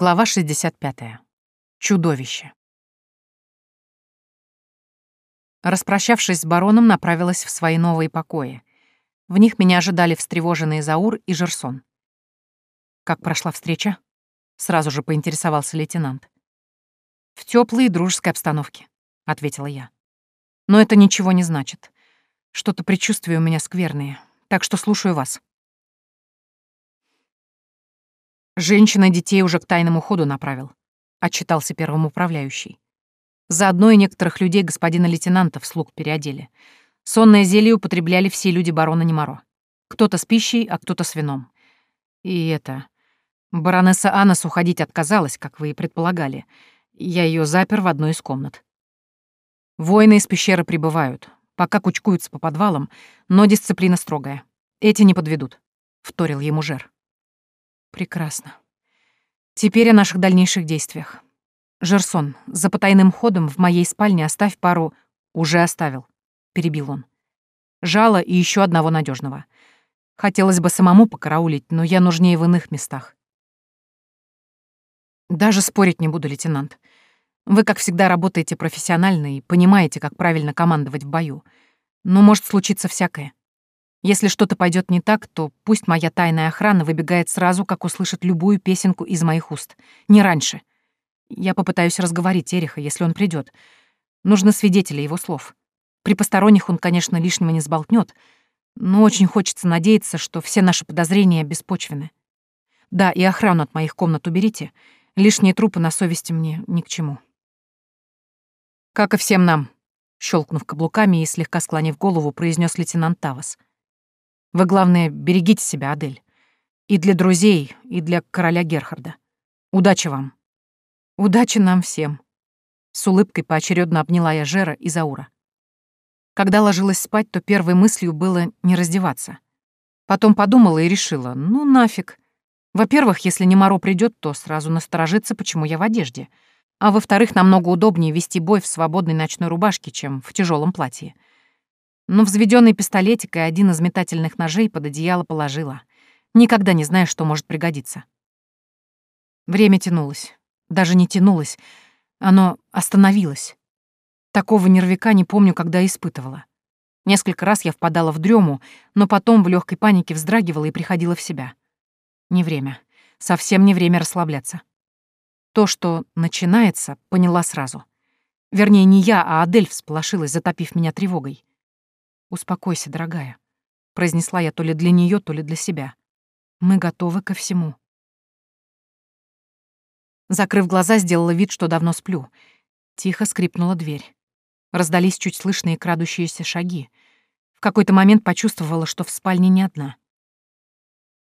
Глава 65. Чудовище. Распрощавшись с бароном, направилась в свои новые покои. В них меня ожидали встревоженные Заур и Жерсон. «Как прошла встреча?» — сразу же поинтересовался лейтенант. «В теплой и дружеской обстановке», — ответила я. «Но это ничего не значит. Что-то предчувствия у меня скверные, так что слушаю вас». Женщина детей уже к тайному ходу направил, отчитался первым управляющий. Заодно и некоторых людей господина лейтенанта в слуг переодели. Сонное зелье употребляли все люди барона Немаро. Кто-то с пищей, а кто-то с вином. И это... Баронесса Анас уходить отказалась, как вы и предполагали. Я ее запер в одной из комнат. Воины из пещеры прибывают, пока кучкуются по подвалам, но дисциплина строгая. Эти не подведут, — вторил ему Жер. Прекрасно. Теперь о наших дальнейших действиях. Жерсон, за потайным ходом в моей спальне оставь пару... Уже оставил, перебил он. Жало и еще одного надежного. Хотелось бы самому покараулить, но я нужнее в иных местах. Даже спорить не буду, лейтенант. Вы, как всегда, работаете профессионально и понимаете, как правильно командовать в бою. Но может случиться всякое. Если что-то пойдет не так, то пусть моя тайная охрана выбегает сразу, как услышит любую песенку из моих уст. Не раньше. Я попытаюсь разговорить Эриха, если он придет. Нужны свидетели его слов. При посторонних он, конечно, лишнего не сболтнет, но очень хочется надеяться, что все наши подозрения беспочвены. Да, и охрану от моих комнат уберите. Лишние трупы на совести мне ни к чему. Как и всем нам, щелкнув каблуками и слегка склонив голову, произнес лейтенант Тавас. Вы, главное, берегите себя, Адель. И для друзей, и для короля Герхарда. Удачи вам. Удачи нам всем. С улыбкой поочередно обняла я Жера и Заура. Когда ложилась спать, то первой мыслью было не раздеваться. Потом подумала и решила, ну нафиг. Во-первых, если не Моро придет, то сразу насторожится, почему я в одежде. А во-вторых, намного удобнее вести бой в свободной ночной рубашке, чем в тяжелом платье но взведенный пистолетик и один из метательных ножей под одеяло положила. Никогда не зная, что может пригодиться. Время тянулось. Даже не тянулось. Оно остановилось. Такого нервика не помню, когда испытывала. Несколько раз я впадала в дрему, но потом в легкой панике вздрагивала и приходила в себя. Не время. Совсем не время расслабляться. То, что начинается, поняла сразу. Вернее, не я, а Адель всполошилась, затопив меня тревогой. «Успокойся, дорогая», — произнесла я то ли для нее, то ли для себя. «Мы готовы ко всему». Закрыв глаза, сделала вид, что давно сплю. Тихо скрипнула дверь. Раздались чуть слышные крадущиеся шаги. В какой-то момент почувствовала, что в спальне не одна.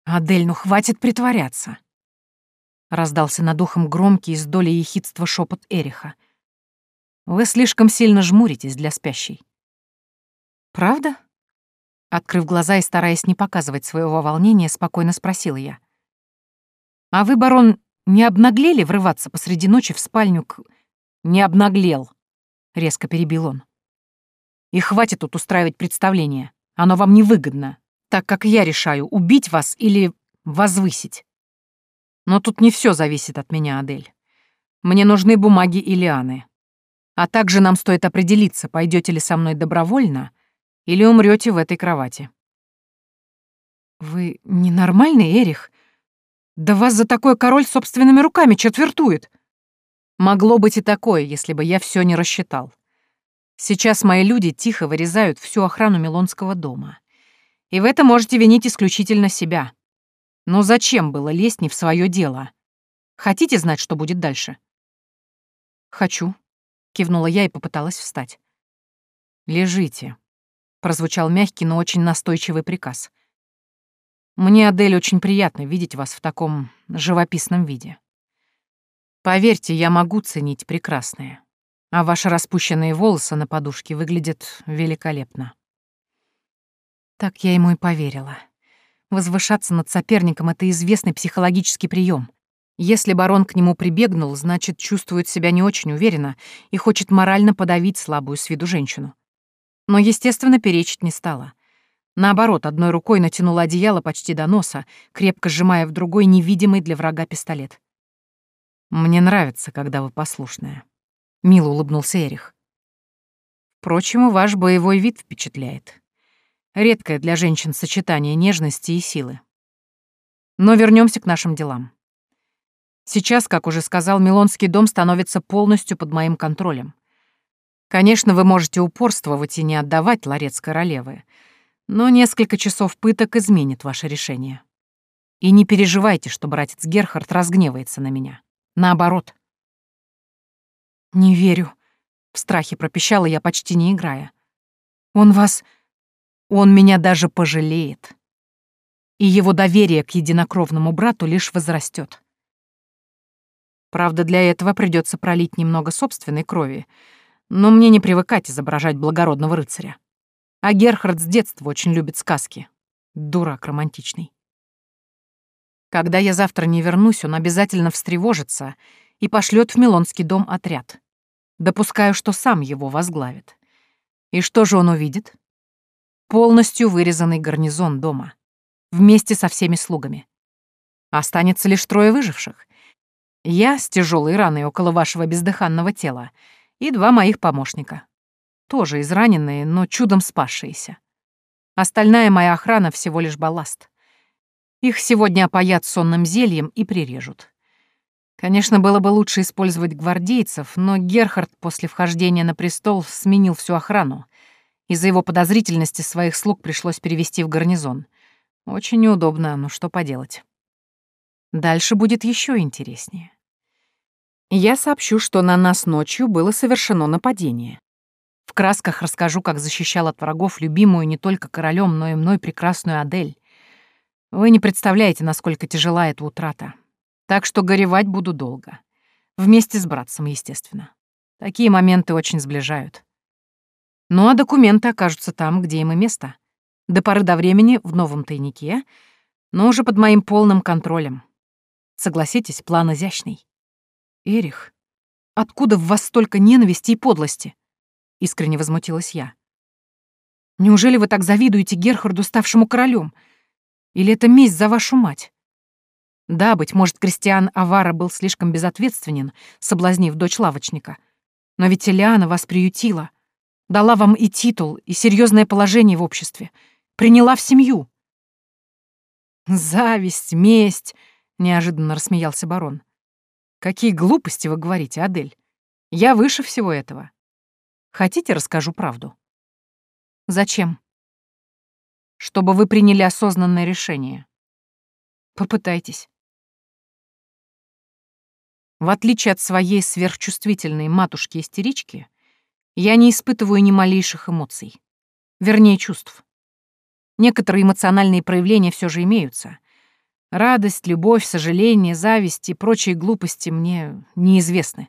«Адель, ну хватит притворяться!» Раздался над ухом громкий из доли ехидства шепот Эриха. «Вы слишком сильно жмуритесь для спящей. «Правда?» Открыв глаза и стараясь не показывать своего волнения, спокойно спросила я. «А вы, барон, не обнаглели врываться посреди ночи в спальню к...» «Не обнаглел», — резко перебил он. «И хватит тут устраивать представление. Оно вам невыгодно, так как я решаю, убить вас или возвысить. Но тут не все зависит от меня, Адель. Мне нужны бумаги и лианы. А также нам стоит определиться, пойдете ли со мной добровольно или умрете в этой кровати. Вы ненормальный, Эрих? Да вас за такое король собственными руками четвертует. Могло быть и такое, если бы я все не рассчитал. Сейчас мои люди тихо вырезают всю охрану Милонского дома. И в этом можете винить исключительно себя. Но зачем было лезть не в свое дело? Хотите знать, что будет дальше? Хочу, кивнула я и попыталась встать. Лежите, прозвучал мягкий, но очень настойчивый приказ. Мне, Адель, очень приятно видеть вас в таком живописном виде. Поверьте, я могу ценить прекрасное, а ваши распущенные волосы на подушке выглядят великолепно. Так я ему и поверила. Возвышаться над соперником — это известный психологический прием. Если барон к нему прибегнул, значит, чувствует себя не очень уверенно и хочет морально подавить слабую с виду женщину но, естественно, перечить не стала. Наоборот, одной рукой натянула одеяло почти до носа, крепко сжимая в другой невидимый для врага пистолет. Мне нравится, когда вы послушная. Мило улыбнулся Эрих. Впрочем, ваш боевой вид впечатляет. Редкое для женщин сочетание нежности и силы. Но вернемся к нашим делам. Сейчас, как уже сказал, Милонский дом становится полностью под моим контролем. Конечно, вы можете упорствовать и не отдавать ларец королевы, но несколько часов пыток изменит ваше решение. И не переживайте, что братец Герхард разгневается на меня. Наоборот. «Не верю», — в страхе пропищала я, почти не играя. «Он вас... Он меня даже пожалеет. И его доверие к единокровному брату лишь возрастет. Правда, для этого придется пролить немного собственной крови, но мне не привыкать изображать благородного рыцаря. А Герхард с детства очень любит сказки. Дурак романтичный. Когда я завтра не вернусь, он обязательно встревожится и пошлет в Милонский дом отряд. Допускаю, что сам его возглавит. И что же он увидит? Полностью вырезанный гарнизон дома. Вместе со всеми слугами. Останется лишь трое выживших. Я с тяжелой раной около вашего бездыханного тела и два моих помощника. Тоже израненные, но чудом спасшиеся. Остальная моя охрана всего лишь балласт. Их сегодня опоят сонным зельем и прирежут. Конечно, было бы лучше использовать гвардейцев, но Герхард после вхождения на престол сменил всю охрану. Из-за его подозрительности своих слуг пришлось перевести в гарнизон. Очень неудобно, но что поделать. Дальше будет еще интереснее. Я сообщу, что на нас ночью было совершено нападение. В красках расскажу, как защищал от врагов любимую не только королем, но и мной прекрасную Адель. Вы не представляете, насколько тяжела эта утрата. Так что горевать буду долго. Вместе с братцем, естественно. Такие моменты очень сближают. Ну а документы окажутся там, где им и место. До поры до времени в новом тайнике, но уже под моим полным контролем. Согласитесь, план изящный. Эрих, откуда в вас столько ненависти и подлости? Искренне возмутилась я. Неужели вы так завидуете Герхарду, ставшему королем? Или это месть за вашу мать? Да, быть может, Кристиан Авара был слишком безответственен, соблазнив дочь лавочника. Но ведь Элиана вас приютила, дала вам и титул, и серьезное положение в обществе, приняла в семью. «Зависть, месть!» — неожиданно рассмеялся барон. Какие глупости вы говорите, Адель. Я выше всего этого. Хотите, расскажу правду? Зачем? Чтобы вы приняли осознанное решение. Попытайтесь. В отличие от своей сверхчувствительной матушки-истерички, я не испытываю ни малейших эмоций. Вернее, чувств. Некоторые эмоциональные проявления все же имеются, Радость, любовь, сожаление, зависть и прочие глупости мне неизвестны.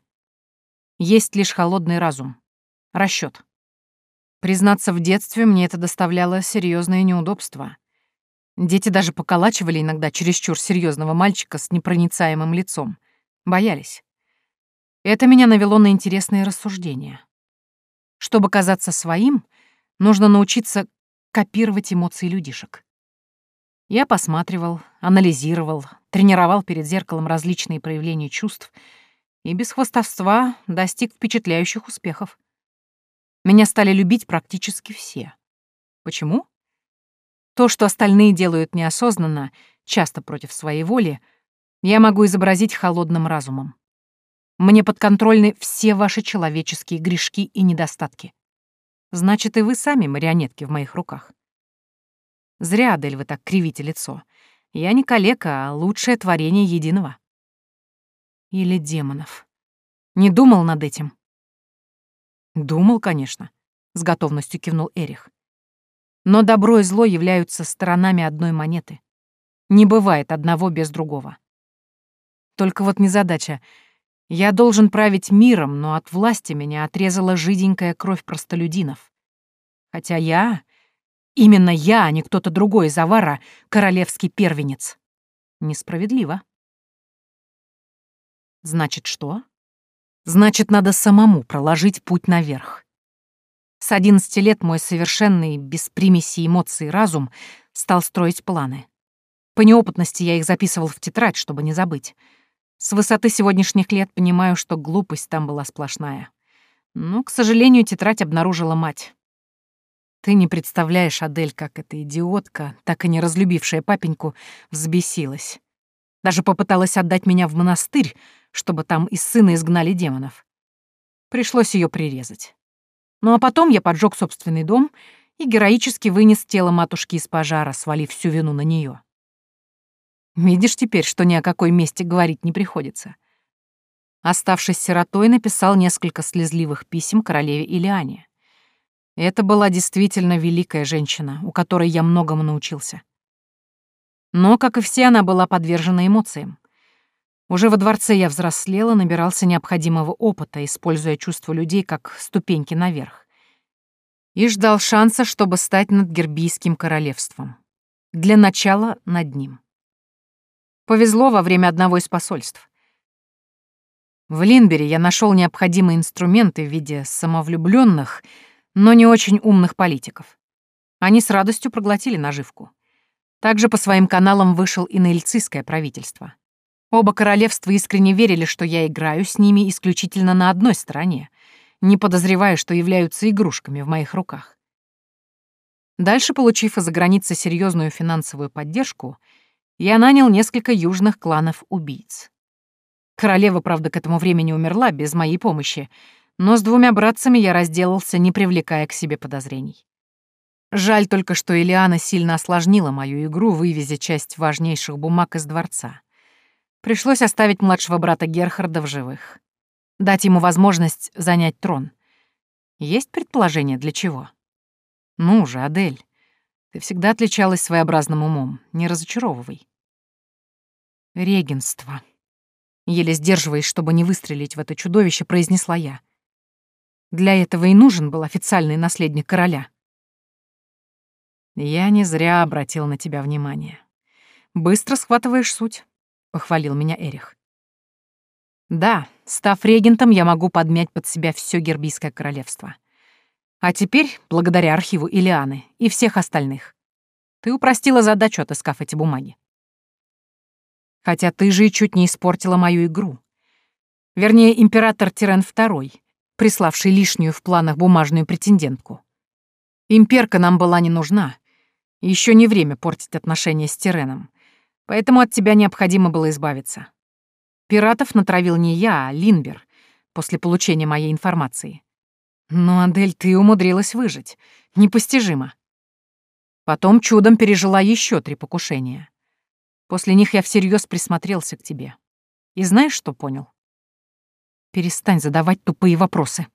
Есть лишь холодный разум. расчет. Признаться, в детстве мне это доставляло серьезные неудобства. Дети даже поколачивали иногда чересчур серьезного мальчика с непроницаемым лицом. Боялись. Это меня навело на интересные рассуждения. Чтобы казаться своим, нужно научиться копировать эмоции людишек. Я посматривал, анализировал, тренировал перед зеркалом различные проявления чувств и без хвастовства достиг впечатляющих успехов. Меня стали любить практически все. Почему? То, что остальные делают неосознанно, часто против своей воли, я могу изобразить холодным разумом. Мне подконтрольны все ваши человеческие грешки и недостатки. Значит, и вы сами марионетки в моих руках. Зря, Адель, вы так кривите лицо. Я не калека, а лучшее творение единого. Или демонов. Не думал над этим? Думал, конечно, с готовностью кивнул Эрих. Но добро и зло являются сторонами одной монеты. Не бывает одного без другого. Только вот незадача. Я должен править миром, но от власти меня отрезала жиденькая кровь простолюдинов. Хотя я Именно я, а не кто-то другой из Авара, королевский первенец. Несправедливо. Значит, что? Значит, надо самому проложить путь наверх. С одиннадцати лет мой совершенный, без примеси эмоций разум стал строить планы. По неопытности я их записывал в тетрадь, чтобы не забыть. С высоты сегодняшних лет понимаю, что глупость там была сплошная. Но, к сожалению, тетрадь обнаружила мать. Ты не представляешь, Адель, как эта идиотка, так и не разлюбившая папеньку, взбесилась. Даже попыталась отдать меня в монастырь, чтобы там из сына изгнали демонов. Пришлось ее прирезать. Ну а потом я поджег собственный дом и героически вынес тело матушки из пожара, свалив всю вину на нее. Видишь теперь, что ни о какой мести говорить не приходится. Оставшись сиротой, написал несколько слезливых писем королеве Илиане. Это была действительно великая женщина, у которой я многому научился. Но, как и все, она была подвержена эмоциям. Уже во дворце я взрослела, набирался необходимого опыта, используя чувства людей как ступеньки наверх. И ждал шанса, чтобы стать над Гербийским королевством. Для начала над ним. Повезло во время одного из посольств. В Линбере я нашел необходимые инструменты в виде самовлюбленных, но не очень умных политиков. Они с радостью проглотили наживку. Также по своим каналам вышел и наильцистское правительство. Оба королевства искренне верили, что я играю с ними исключительно на одной стороне, не подозревая, что являются игрушками в моих руках. Дальше, получив из-за границы серьезную финансовую поддержку, я нанял несколько южных кланов убийц. Королева, правда, к этому времени умерла без моей помощи, но с двумя братцами я разделался, не привлекая к себе подозрений. Жаль только, что Элиана сильно осложнила мою игру, вывезя часть важнейших бумаг из дворца. Пришлось оставить младшего брата Герхарда в живых. Дать ему возможность занять трон. Есть предположение, для чего? Ну же, Адель. Ты всегда отличалась своеобразным умом, не разочаровывай. Регенство. Еле сдерживаясь, чтобы не выстрелить в это чудовище, произнесла я. Для этого и нужен был официальный наследник короля. Я не зря обратил на тебя внимание. Быстро схватываешь суть, — похвалил меня Эрих. Да, став регентом, я могу подмять под себя все Гербийское королевство. А теперь, благодаря архиву Илианы и всех остальных, ты упростила задачу, отыскав эти бумаги. Хотя ты же и чуть не испортила мою игру. Вернее, император Тирен II, приславший лишнюю в планах бумажную претендентку. Имперка нам была не нужна. Еще не время портить отношения с Тиреном. Поэтому от тебя необходимо было избавиться. Пиратов натравил не я, а Линбер, после получения моей информации. Но, Адель, ты умудрилась выжить. Непостижимо. Потом чудом пережила еще три покушения. После них я всерьез присмотрелся к тебе. И знаешь, что понял? Перестань задавать тупые вопросы.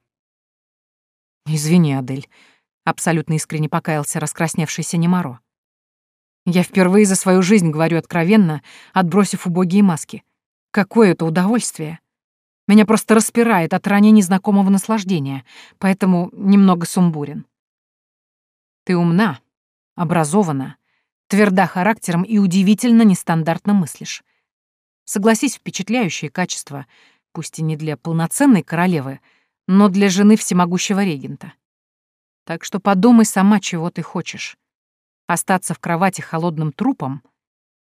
Извини, Адель. Абсолютно искренне покаялся раскрасневшийся Немаро. Я впервые за свою жизнь говорю откровенно, отбросив убогие маски. Какое это удовольствие. Меня просто распирает от ранее незнакомого наслаждения, поэтому немного сумбурен. Ты умна, образована, тверда характером и удивительно нестандартно мыслишь. Согласись, впечатляющие качества, пусть и не для полноценной королевы, но для жены всемогущего регента. Так что подумай сама, чего ты хочешь. Остаться в кровати холодным трупом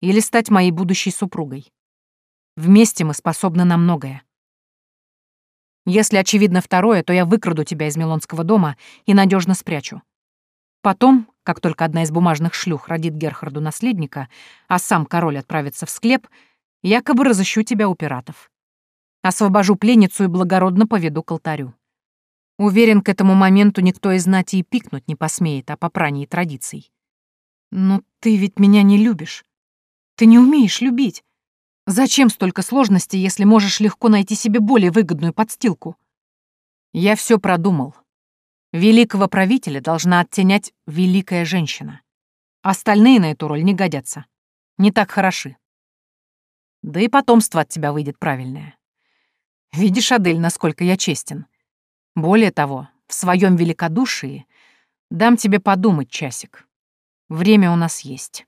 или стать моей будущей супругой. Вместе мы способны на многое. Если очевидно второе, то я выкраду тебя из Милонского дома и надежно спрячу. Потом, как только одна из бумажных шлюх родит Герхарду наследника, а сам король отправится в склеп, якобы разыщу тебя у пиратов. Освобожу пленницу и благородно поведу к алтарю. Уверен, к этому моменту никто из знати и пикнуть не посмеет о попрании традиций. Но ты ведь меня не любишь. Ты не умеешь любить. Зачем столько сложностей, если можешь легко найти себе более выгодную подстилку? Я все продумал. Великого правителя должна оттенять великая женщина. Остальные на эту роль не годятся. Не так хороши. Да и потомство от тебя выйдет правильное. Видишь, Адель, насколько я честен. Более того, в своем великодушии дам тебе подумать часик. Время у нас есть.